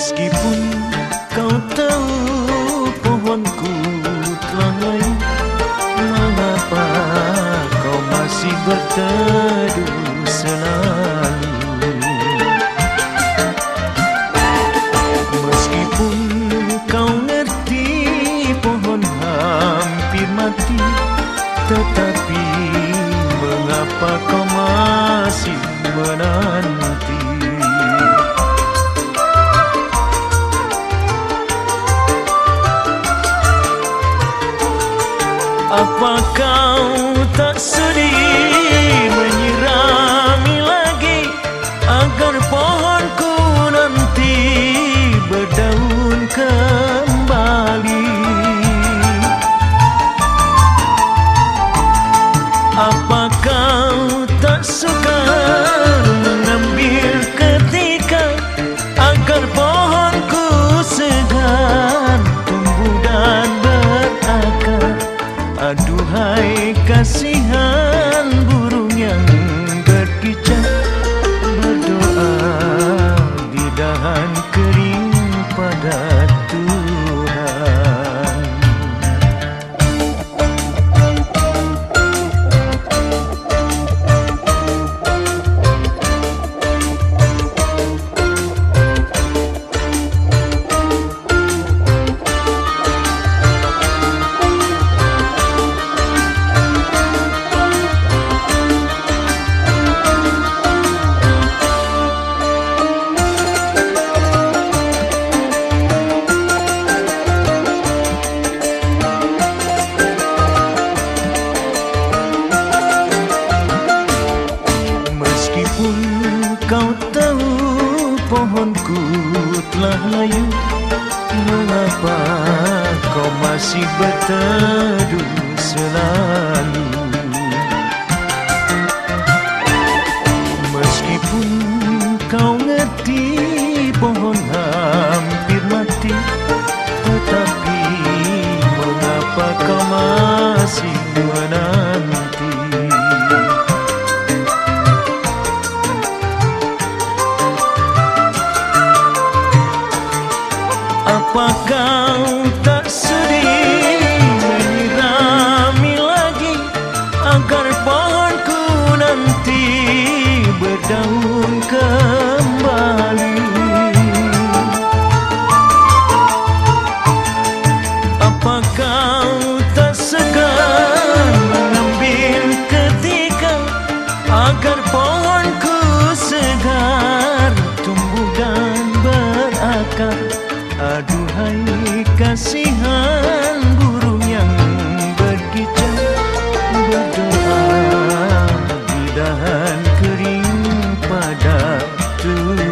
Meskipun kau tahu pohonku telah layu Mengapa kau masih berteduh selalu? Meskipun kau ngerti pohon hampir mati Tetapi mengapa kau masih menanti Aduhai kasihan kau tahu pohonku telah layu. Mengapa kau masih berteduh selalu? Meskipun kau ngerti pohon hampir mati Apa kau tak sedih menyirami lagi agar pohonku nanti berdaun kembali? Apa kau tak segan mengambil ketika agar pohonku segar tumbuh dan berakar? do